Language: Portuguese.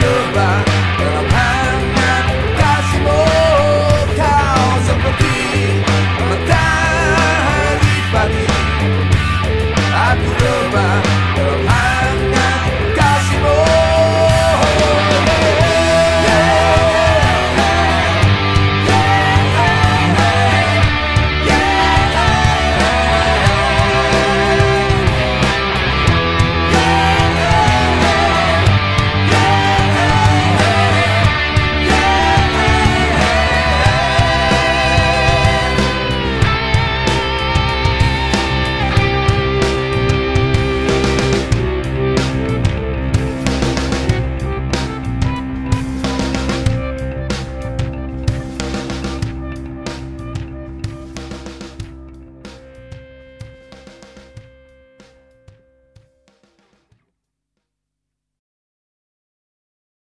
goodbye.